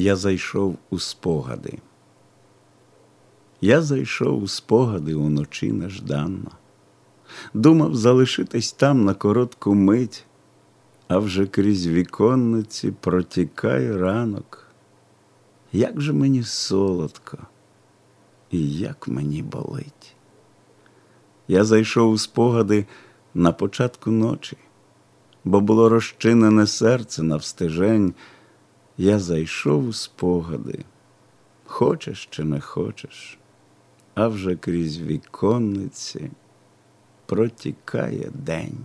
я зайшов у спогади. Я зайшов у спогади уночі нежданно, думав залишитись там на коротку мить, а вже крізь віконниці протікає ранок. Як же мені солодко, і як мені болить. Я зайшов у спогади на початку ночі, бо було розчинене серце навстежень. Я зайшов у спогади, хочеш чи не хочеш, а вже крізь віконниці протікає день.